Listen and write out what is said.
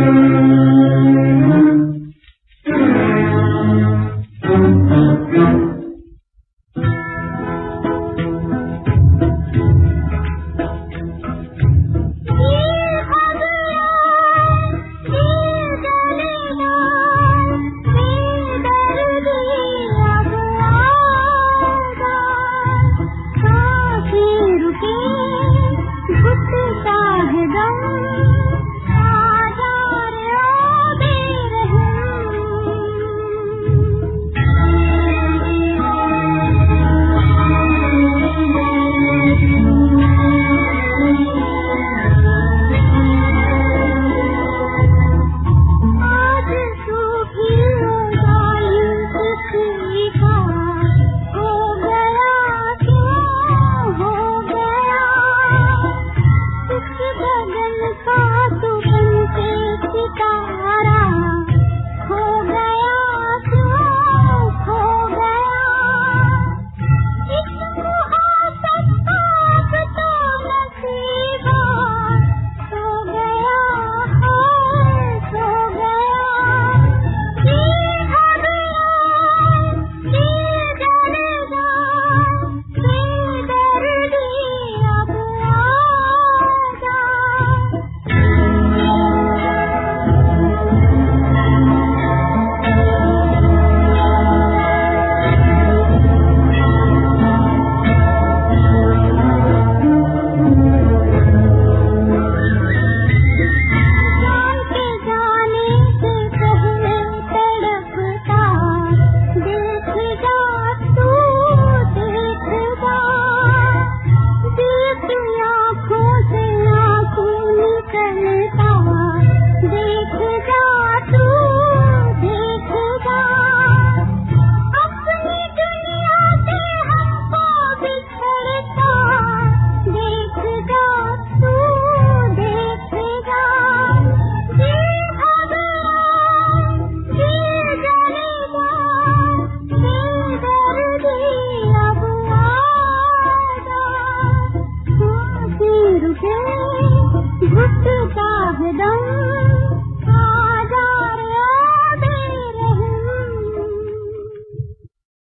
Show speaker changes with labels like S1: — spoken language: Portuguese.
S1: Música hum.